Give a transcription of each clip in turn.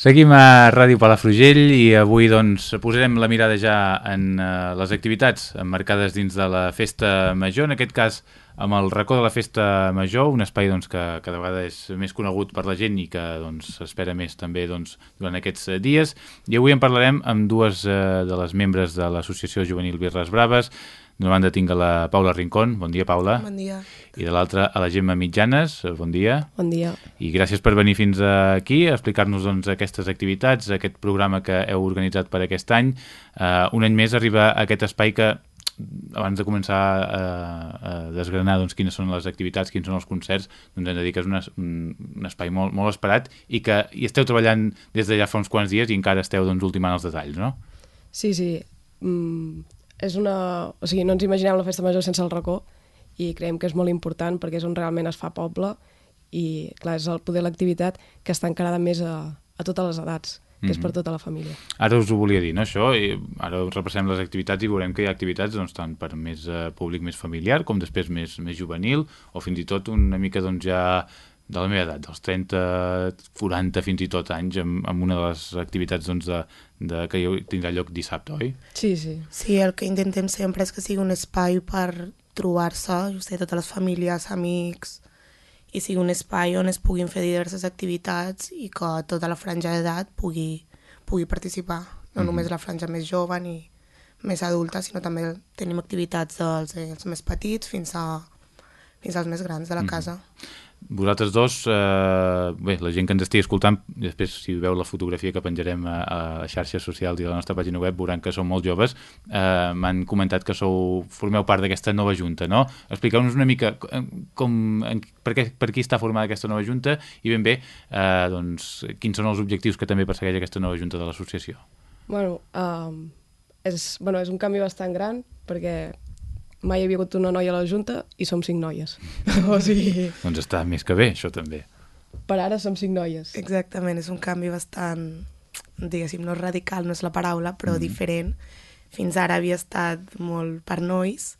Seguim a Ràdio Palafrugell i avui doncs, posarem la mirada ja en uh, les activitats emmarcades dins de la Festa Major, en aquest cas amb el racó de la Festa Major, un espai doncs, que cada vegada és més conegut per la gent i que doncs, s'espera doncs, més també doncs, durant aquests dies. I avui en parlarem amb dues uh, de les membres de l'Associació Juvenil Birres Braves, D'una banda tinc a la Paula Rincón, bon dia Paula. Bon dia. I de l'altra a la Gemma Mitjanes, bon dia. Bon dia. I gràcies per venir fins aquí a explicar-nos doncs, aquestes activitats, aquest programa que heu organitzat per aquest any. Uh, un any més arriba a aquest espai que abans de començar a, a desgranar doncs, quines són les activitats, quins són els concerts, doncs hem de dir que és un, un, un espai molt, molt esperat i que hi esteu treballant des de ja fa uns quants dies i encara esteu doncs, ultimant els detalls, no? Sí, sí. Mm, és una... O sigui, no ens imaginem la festa major sense el racó i creiem que és molt important perquè és on realment es fa poble i, clar, és el poder l'activitat que està encarada més a, a totes les edats que mm -hmm. és per mhm. tota la família. Ara us ho volia dir, no, això? I ara repassem les activitats i veurem que hi ha activitats doncs, tant per més uh, públic més familiar com després més, més juvenil o fins i tot una mica doncs, ja de la meva edat, dels 30, 40 fins i tot anys, amb, amb una de les activitats doncs, de, de que tindrà lloc dissabte, oi? Sí, sí. Sí, el que intentem sempre és que sigui un espai per trobar-se, jo sé, totes les famílies, amics, i sigui un espai on es puguin fer diverses activitats i que tota la franja d'edat pugui, pugui participar. No mm -hmm. només la franja més jove ni més adulta, sinó també tenim activitats dels, dels més petits fins, a, fins als més grans de la mm -hmm. casa vosaltres dos, eh, bé, la gent que ens estigui escoltant, després si veu la fotografia que penjarem a, a xarxes socials i a la nostra pàgina web veuran que són molt joves, eh, m'han comentat que sou, formeu part d'aquesta nova junta, no? Expliqueu-nos una mica com, en, per, què, per qui està formada aquesta nova junta i ben bé, eh, doncs, quins són els objectius que també persegueix aquesta nova junta de l'associació. Bueno, um, és, bueno, és un canvi bastant gran perquè mai hi havia hagut una noia a la Junta i som cinc noies. o sigui... Doncs està més que bé, això també. Per ara som cinc noies. Exactament, és un canvi bastant, diguéssim, no radical, no és la paraula, però mm. diferent. Fins ara havia estat molt per nois,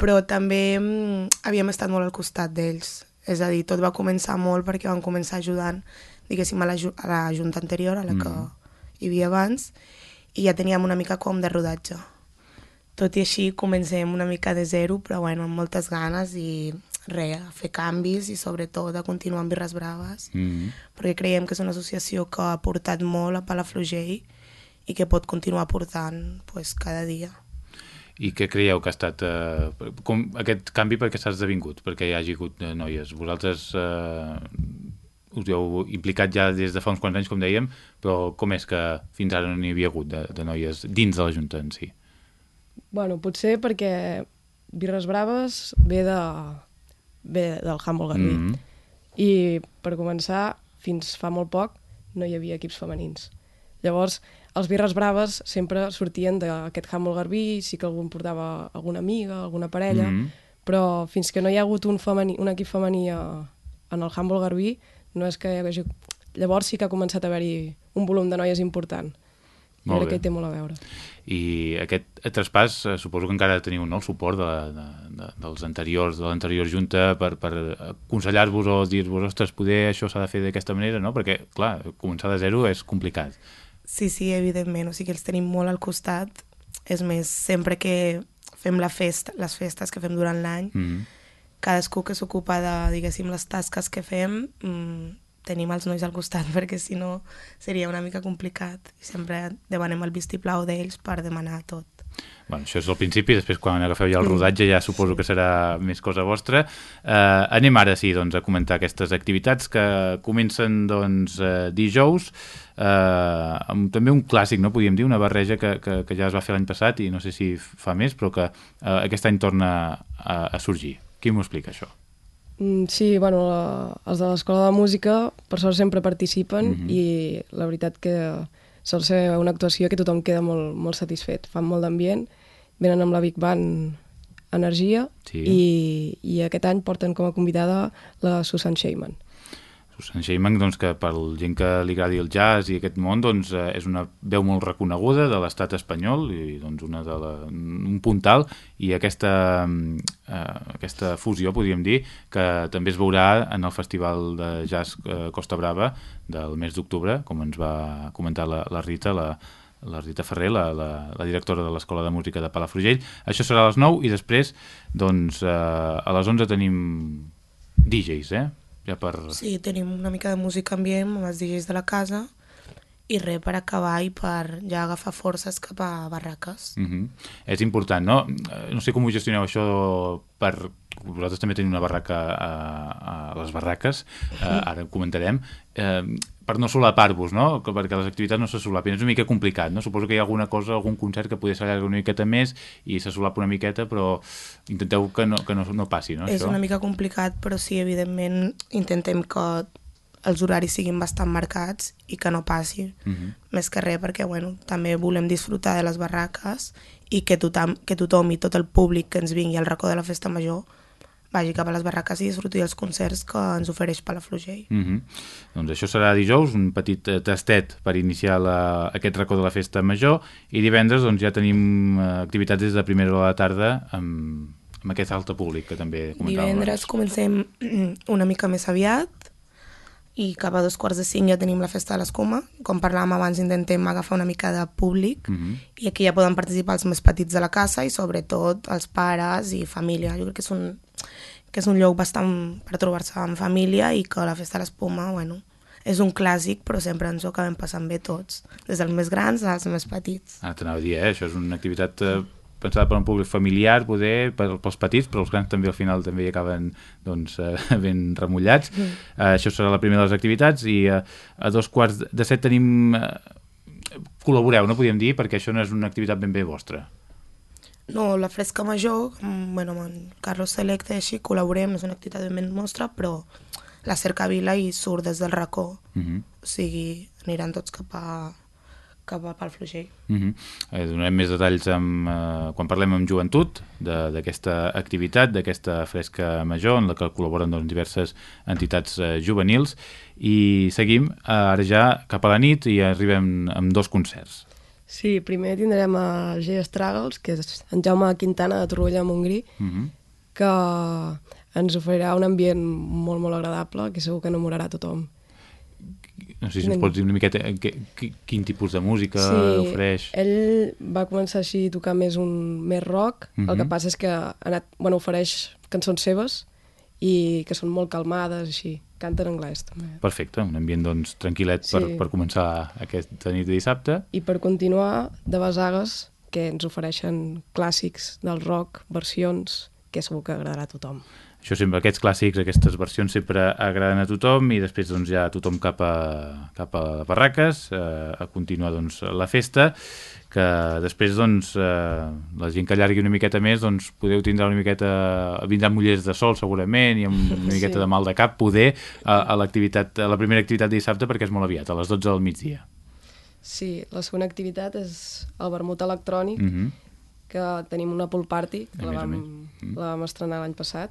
però també mm, havíem estat molt al costat d'ells. És a dir, tot va començar molt perquè van començar ajudant, diguéssim, a la, a la junta anterior, a la que mm. hi havia abans, i ja teníem una mica com de rodatge tot i així comencem una mica de zero, però bueno, amb moltes ganes i res, a fer canvis i sobretot a continuar amb Birres Braves, mm -hmm. perquè creiem que és una associació que ha portat molt a Palafrugell i que pot continuar portant pues, cada dia. I què creieu que ha estat eh, com, aquest canvi perquè s'ha esdevingut, perquè hi hagi hagut eh, noies? Vosaltres eh, us heu implicat ja des de fa uns quants anys, com dèiem, però com és que fins ara no n'hi havia hagut de, de noies dins de la Junta en si? Bueno, potser perquè Birres Braves ve, de, ve del Humble Garbí. Mm -hmm. I, per començar, fins fa molt poc no hi havia equips femenins. Llavors, els Birres Braves sempre sortien d'aquest Humble Garbí, sí que algú em portava alguna amiga, alguna parella, mm -hmm. però fins que no hi ha hagut un, femení, un equip femení a, en el Humble Garbí, no és que hi hagi... Llavors sí que ha començat a haver-hi un volum de noies important. Molt crec bé. que hi té molt a veure. I aquest traspàs eh, suposo que encara teniu no, el suport de, de, de, dels anteriors, de l'anterior junta per, per aconsellar-vos o dir-vos, ostres, poder això s'ha de fer d'aquesta manera, no? Perquè, clar, començar de zero és complicat. Sí, sí, evidentment, o sigui, els tenim molt al costat. És més, sempre que fem la festa, les festes que fem durant l'any, mm -hmm. cadascú que s'ocupa de, diguéssim, les tasques que fem, mm, tenim els nois al costat perquè si no seria una mica complicat i sempre demanem el vistiplau d'ells per demanar tot. Bueno, això és el principi, després quan agafeu ja el rodatge ja suposo que serà més cosa vostra. Eh, anem ara, sí, doncs, a comentar aquestes activitats que comencen doncs, eh, dijous, eh, amb també un clàssic, no podríem dir, una barreja que, que, que ja es va fer l'any passat i no sé si fa més, però que eh, aquest any torna a, a sorgir. Qui m'ho explica, això? Mm, sí, bueno, la, els de l'Escola de Música per sort sempre participen mm -hmm. i la veritat que sol ser una actuació que tothom queda molt, molt satisfet. Fan molt d'ambient, venen amb la Big Band Energia sí. i, i aquest any porten com a convidada la Susan Sheyman. Susan Sheiman, doncs, que per gent que li agradi el jazz i aquest món, doncs, eh, és una veu molt reconeguda de l'estat espanyol i doncs, una de la, un puntal i aquesta, eh, aquesta fusió, podríem dir, que també es veurà en el Festival de Jazz eh, Costa Brava del mes d'octubre, com ens va comentar la, la Rita, la, la Rita Ferrer, la, la, la directora de l'Escola de Música de Palafrugell. Això serà a les 9 i després, doncs, eh, a les 11 tenim DJs, eh? Ja per... Sí, tenim una mica de música ambient amb els DJs de la casa i res per acabar i per ja agafar forces cap a barraques. Mm -hmm. És important, no? No sé com ho gestioneu això per... Vosaltres també tenim una barraca a, a les barraques, eh, ara ho comentarem. Eh, per no solapar-vos, no? perquè les activitats no se solapin. És una mica complicat, no? Suposo que hi ha alguna cosa, algun concert que podria s'allargar una miqueta més i se solapa una miqueta, però intenteu que no, que no, no passi, no? És això? una mica complicat, però sí, evidentment, intentem que els horaris siguin bastant marcats i que no passi. Uh -huh. Més que res perquè, bueno, també volem disfrutar de les barraques i que tothom, que tothom i tot el públic que ens vingui al racó de la festa major vagi cap a les barraques i disfruti els concerts que ens ofereix Palafrugell. Mm -hmm. Doncs això serà dijous, un petit eh, tastet per iniciar la, aquest racó de la festa major i divendres doncs, ja tenim eh, activitats des de primera hora de la tarda amb, amb aquest altre públic que també comentàvem. Divendres comencem una mica més aviat i cap a dos quarts de cinc ja tenim la festa de l'escuma. Com parlàvem abans, intentem agafar una mica de públic Mm -hmm. i aquí ja poden participar els més petits de la casa i sobretot els pares i família. Jo crec que és un, que és un lloc bastant per trobar-se en família i que la festa de l'espuma, bueno, és un clàssic, però sempre ens ho acabem passant bé tots, des dels més grans als més petits. Ara t'anava a dir, eh? això és una activitat eh, pensada per un públic familiar, poder, per, pels petits, però els grans també al final també hi acaben doncs, eh, ben remullats. Mm. Eh, això serà la primera de les activitats i eh, a dos quarts de set tenim... Eh, col·laboreu, no podíem dir, perquè això no és una activitat ben bé vostra. No, la fresca major, amb, bueno, amb en Carlos Selecte i així col·laborem, és una activitat ben nostra, però la cercavila i surt des del racó. Uh -huh. O sigui, aniran tots cap a, cap a Palafrugell. Uh -huh. eh, donarem més detalls amb, eh, quan parlem amb joventut d'aquesta activitat, d'aquesta fresca major en la que col·laboren doncs, diverses entitats eh, juvenils i seguim eh, ara ja cap a la nit i arribem amb dos concerts. Sí, primer tindrem el G Struggles, que és en Jaume Quintana de Torroella Montgrí, Uh -huh. que ens oferirà un ambient molt, molt agradable, que segur que enamorarà a tothom. No sé si ens pots dir una miqueta eh, que, que, quin tipus de música ofereix. ell va començar així a tocar més un més rock, uh -huh. el que Mhm. passa és que ha anat, bueno, ofereix cançons seves i que són molt calmades, així. Canta en anglès, també. Perfecte, un ambient doncs, tranquil·let per, Sí. per començar aquesta nit de dissabte. I per continuar, de Basagues, que ens ofereixen clàssics del rock, versions, que segur que agradarà a tothom. Això sempre, aquests clàssics, aquestes versions sempre agraden a tothom i després doncs, ja tothom cap a, cap a Barraques eh, a continuar doncs, la festa que després doncs, eh, la gent que allargui una miqueta més doncs, podeu tindre una miqueta vindran mullers de sol segurament i amb una miqueta Sí. de mal de cap poder a, a l'activitat a la primera activitat de dissabte perquè és molt aviat, a les 12 del migdia Sí, la segona activitat és el vermut electrònic, mm -hmm. que tenim una pool party, que la vam, la vam estrenar l'any passat,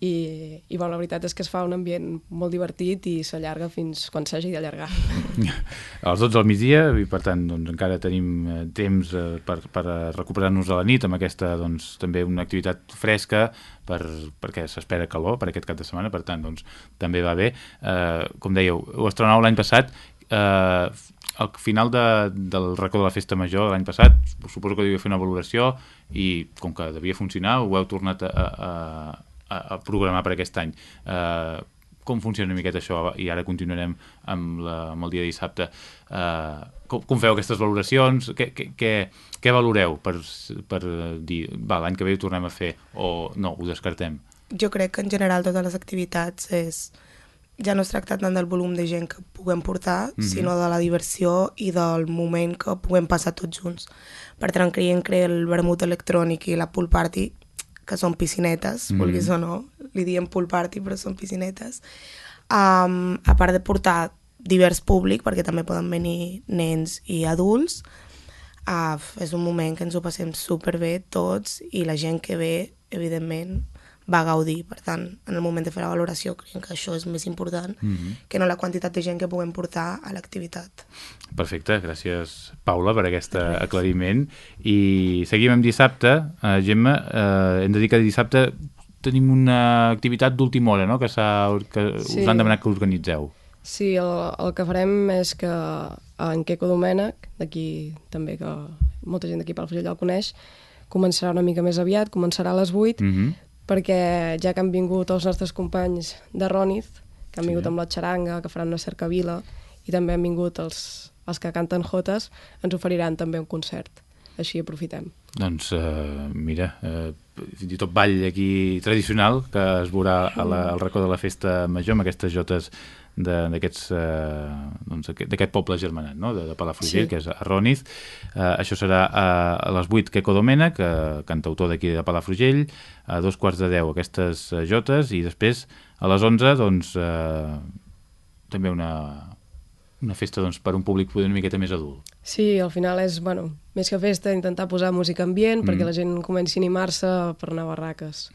i, i bueno, la veritat és que es fa un ambient molt divertit i s'allarga fins quan s'hagi d'allargar. a les 12 del migdia i per tant doncs, encara tenim eh, temps eh, per, per eh, recuperar-nos a la nit amb aquesta doncs, també una activitat fresca per, perquè s'espera calor per aquest cap de setmana, per tant doncs, també va bé eh, com dèieu, ho estrenau l'any passat eh, al final de, del racó de la festa major l'any passat suposo que devia fer una valoració i com que devia funcionar ho heu tornat a, a, a, a programar per aquest any eh, com funciona una miqueta això i ara continuarem amb, la, amb el dia de dissabte uh, com, com feu aquestes valoracions què, què, què, què valoreu per, per dir, va, l'any que ve ho tornem a fer o no, ho descartem Jo crec que en general totes les activitats és ja no es tracta tant del volum de gent que puguem portar, mm. -hmm. sinó de la diversió i del moment que puguem passar tots junts. Per tant, creiem que el vermut electrònic i la pool party, que són piscinetes, mm vulguis o no, li diem pool party, però són piscinetes, um, a part de portar divers públic, perquè també poden venir nens i adults, uh, és un moment que ens ho passem superbé tots i la gent que ve, evidentment, va gaudir. Per tant, en el moment de fer la valoració, creiem que això és més important mm -hmm. que no la quantitat de gent que puguem portar a l'activitat. Perfecte, gràcies Paula per aquest Res. aclariment. I seguim amb dissabte. Uh, Gemma, uh, hem de dir que dissabte tenim una activitat d'última hora, no?, que, que sí. us han demanat que organitzeu. Sí, el, el que farem és que en Queco Domènech, d'aquí també que molta gent d'aquí pel Palafrugell el coneix, començarà una mica més aviat, començarà a les 8, mm -hmm. Perquè ja que han vingut els nostres companys de Roniz, que han vingut sí. amb la xaranga, que faran una cercavila, i també han vingut els, els que canten jotes, ens oferiran també un concert. Així aprofitem. Doncs, uh, mira, uh, fins i tot ball aquí tradicional, que es veurà a la, al racó de la festa major, amb aquestes jotes d'aquest eh, doncs, poble germanat, no? de, de Palafrugell, sí. que és Arroniz. Eh, això serà a, a les 8 Queco Domènech, eh, cantautor d'aquí de Palafrugell, a dos quarts de 10 aquestes eh, jotes, i després a les 11 doncs, eh, també una, una festa doncs, per un públic una miqueta més adult. Sí, al final és, bueno, més que festa, intentar posar música ambient mm. perquè la gent comenci a animar-se per anar a barraques.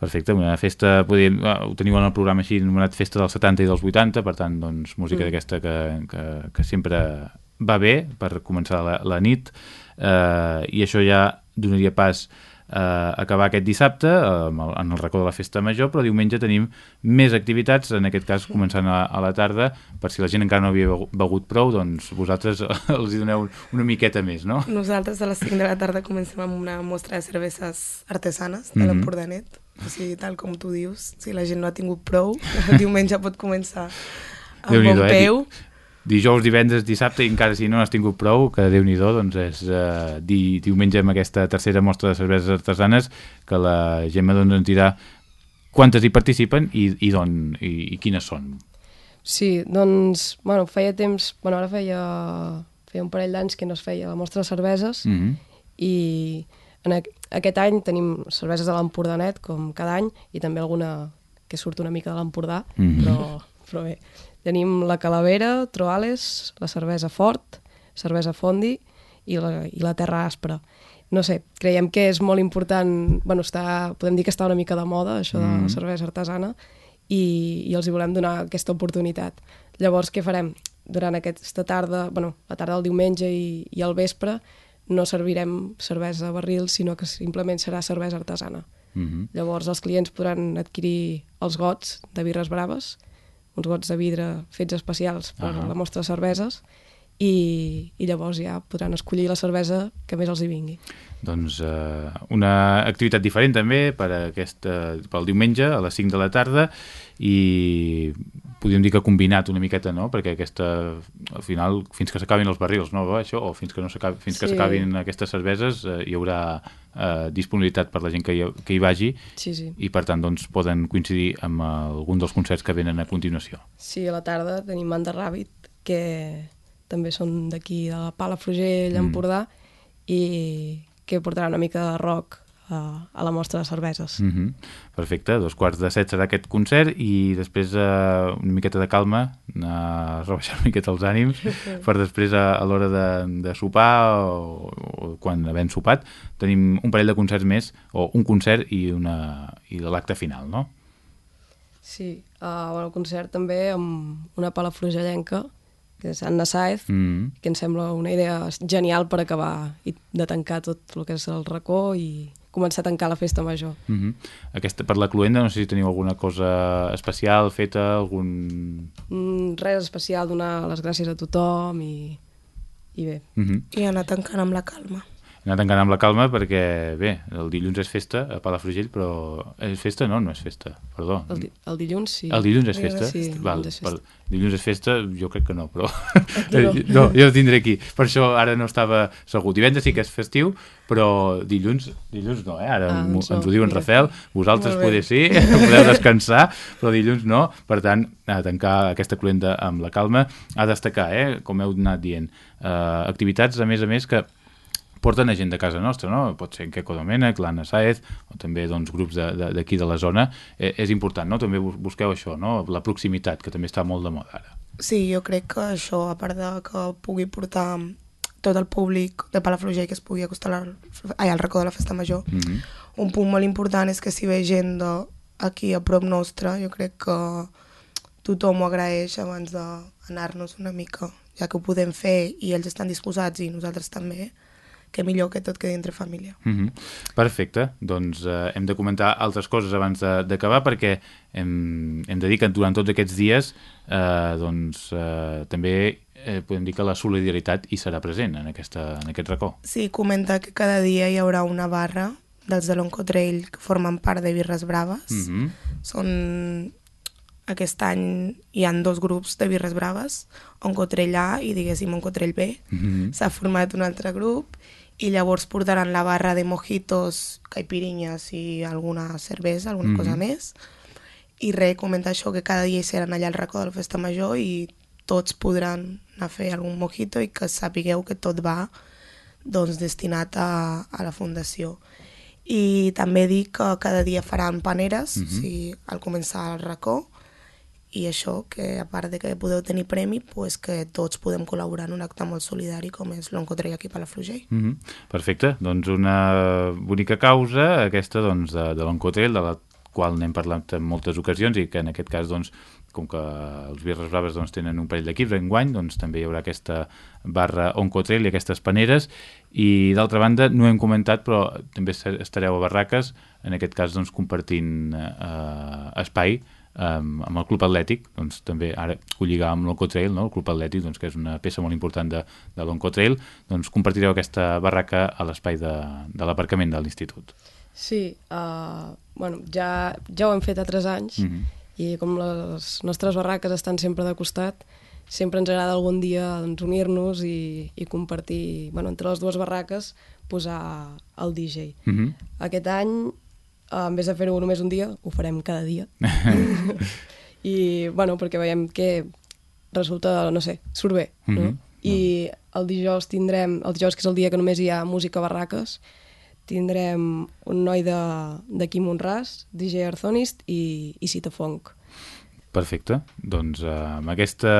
Perfecte, una festa, podríem, ho teniu en el programa així, anomenat Festa dels 70 i dels 80, per tant, doncs, música mm. d'aquesta que, que, que sempre va bé per començar la, la nit, eh, i això ja donaria pas eh, acabar aquest dissabte eh, en el racó de la festa major, però diumenge tenim més activitats, en aquest cas començant a, a la tarda, per si la gent encara no havia begut prou, doncs vosaltres els hi doneu una miqueta més, no? Nosaltres a les 5 de la tarda comencem amb una mostra de cerveses artesanes de mm -hmm. l'Empordanet, o sigui, tal com tu dius, si la gent no ha tingut prou, diumenge pot començar amb bon eh? peu. Eh? Dijous, divendres, dissabte i encara si no n'has tingut prou, que déu nhi doncs és eh, di, diumenge amb aquesta tercera mostra de cerveses artesanes que la Gemma doncs, ens dirà quantes hi participen i, i, don, i, i quines són. Sí, doncs, bueno, feia temps, bueno, ara feia, feia un parell d'anys que no es feia la mostra de cerveses mm -hmm. i en aquest any tenim cerveses de l'Empordanet, com cada any, i també alguna que surt una mica de l'Empordà, mm -hmm. però, però bé, Tenim la calavera, troales, la cervesa fort, cervesa fondi i la, i la terra aspra. No sé, creiem que és molt important, bueno, està, podem dir que està una mica de moda, això de mm. la cervesa artesana, i, i els hi volem donar aquesta oportunitat. Llavors, què farem? Durant aquesta tarda, bueno, la tarda del diumenge i, i al vespre, no servirem cervesa a barril, sinó que simplement serà cervesa artesana. Mm -hmm. Llavors els clients podran adquirir els gots de birres braves uns gots de vidre fets especials per uh -huh. la mostra de cerveses i, i llavors ja podran escollir la cervesa que més els hi vingui. Doncs eh, una activitat diferent també per aquest, eh, pel diumenge a les 5 de la tarda i podríem dir que combinat una miqueta, no? Perquè aquesta, al final, fins que s'acabin els barrils, no? Això, o fins que no fins sí. que s'acabin aquestes cerveses eh, hi haurà eh, disponibilitat per la gent que hi, que hi vagi sí, sí. i per tant doncs, poden coincidir amb algun dels concerts que venen a continuació. Sí, a la tarda tenim Manda Ràbit, que també són d'aquí de la Palafrugell, mm. Empordà, i que portarà una mica de rock a, a la mostra de cerveses. Mm -hmm. Perfecte, dos quarts de set serà aquest concert i després uh, una miqueta de calma, a rebaixar una miqueta els ànims, per després a, a l'hora de, de sopar o, o quan havent sopat tenim un parell de concerts més, o un concert i, una, i l'acte final, no? Sí, uh, bueno, el concert també amb una palafrugellenca que és Anna Saez, mm. que ens sembla una idea genial per acabar i de tancar tot el que és el racó i començar a tancar la festa major. Mm -hmm. Aquesta, per la cluenda, no sé si teniu alguna cosa especial feta, algun... Mm, res especial, donar les gràcies a tothom i, i bé. Mm -hmm. I anar tancant amb la calma anar tancant amb la calma perquè, bé, el dilluns és festa a Palafrugell, però és festa? No, no és festa, perdó. El, di el dilluns sí. El dilluns és festa? Sí, Val, dilluns és festa. Per, dilluns és festa, jo crec que no, però... No. no, jo ho tindré aquí. Per això ara no estava segur. Divendres sí que és festiu, però dilluns, dilluns no, eh? Ara ah, doncs ens ho diu en Rafel, vosaltres poder sí, podeu descansar, però dilluns no. Per tant, a tancar aquesta cluenda amb la calma. A destacar, eh? com heu anat dient, eh, activitats, a més a més, que porten a gent de casa nostra, no? Pot ser en Queco Domènech, l'Anna Saez, o també doncs, grups d'aquí de, de, de la zona. Eh, és important, no? També busqueu això, no? La proximitat, que també està molt de moda ara. Sí, jo crec que això, a part de que pugui portar tot el públic de Palafrugell que es pugui acostar al, ai, al racó de la festa major, mm -hmm. un punt molt important és que si ve gent de aquí a prop nostre, jo crec que tothom ho agraeix abans d'anar-nos una mica, ja que ho podem fer i ells estan disposats i nosaltres també, que millor que tot quedi entre família. Mm -hmm. Perfecte, doncs eh, hem de comentar altres coses abans d'acabar perquè hem, hem de dir que durant tots aquests dies eh, doncs, eh, també eh, podem dir que la solidaritat hi serà present en, aquesta, en aquest racó. Sí, comenta que cada dia hi haurà una barra dels de l'Oncotrail que formen part de Birres Braves. Mm -hmm. Són aquest any hi han dos grups de birres braves, Oncotrell A i diguéssim Oncotrell B. Mm -hmm. S'ha format un altre grup i llavors portaran la barra de mojitos, caipirinyes i alguna cervesa, alguna mm -hmm. cosa més. I res, comenta això, que cada dia hi seran allà al racó de la festa major i tots podran anar a fer algun mojito i que sapigueu que tot va doncs, destinat a, a la fundació. I també dic que cada dia faran paneres, mm -hmm. si, al començar el racó, i això, que a part de que podeu tenir premi, pues que tots podem col·laborar en un acte molt solidari com és l'Oncotrell aquí a Palafrugell. Mm -hmm. Perfecte, doncs una bonica causa, aquesta doncs, de, de l'Oncotrell, de la qual n'hem parlat en moltes ocasions i que en aquest cas doncs, com que els Birres Braves doncs, tenen un parell d'equips enguany, doncs també hi haurà aquesta barra Oncotrail i aquestes paneres i d'altra banda no hem comentat però també estareu a Barraques en aquest cas doncs, compartint eh, espai um, amb el Club Atlètic, doncs també ara ho lligar amb l'Oncotrail, no? el Club Atlètic, doncs, que és una peça molt important de, de l'Oncotrail, doncs compartireu aquesta barraca a l'espai de, de l'aparcament de l'institut. Sí, uh, bueno, ja, ja ho hem fet altres anys mm -hmm. i com les nostres barraques estan sempre de costat, sempre ens agrada algun dia doncs, unir-nos i, i compartir, bueno, entre les dues barraques, posar el DJ. Mm -hmm. Aquest any en vez de fer-ho només un dia, ho farem cada dia. I, bueno, perquè veiem que resulta, no sé, surt bé, no? Mm -hmm. I el dijous tindrem, el dijous que és el dia que només hi ha música barraques, tindrem un noi de, de Quim Monràs, DJ Arzonist i, i Cita Funk. Perfecte. Doncs uh, amb, aquesta,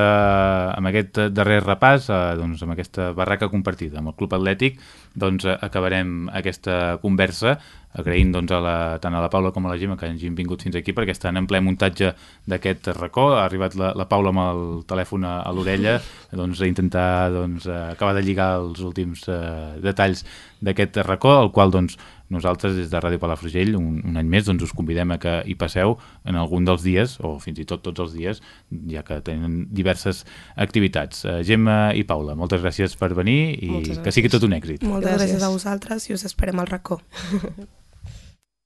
amb aquest darrer repàs, uh, doncs, amb aquesta barraca compartida amb el Club Atlètic, doncs uh, acabarem aquesta conversa agraint doncs, a la, tant a la Paula com a la Gemma que hagin vingut fins aquí perquè estan en ple muntatge d'aquest racó. Ha arribat la, la Paula amb el telèfon a, a l'orella doncs, a intentar doncs, acabar de lligar els últims uh, detalls d'aquest racó, el qual doncs, nosaltres des de Ràdio Palafrugell un, un any més doncs, us convidem a que hi passeu en algun dels dies, o fins i tot tots els dies, ja que tenen diverses activitats. Uh, Gemma i Paula, moltes gràcies per venir i que sigui tot un èxit. Moltes gràcies a vosaltres i us esperem al racó.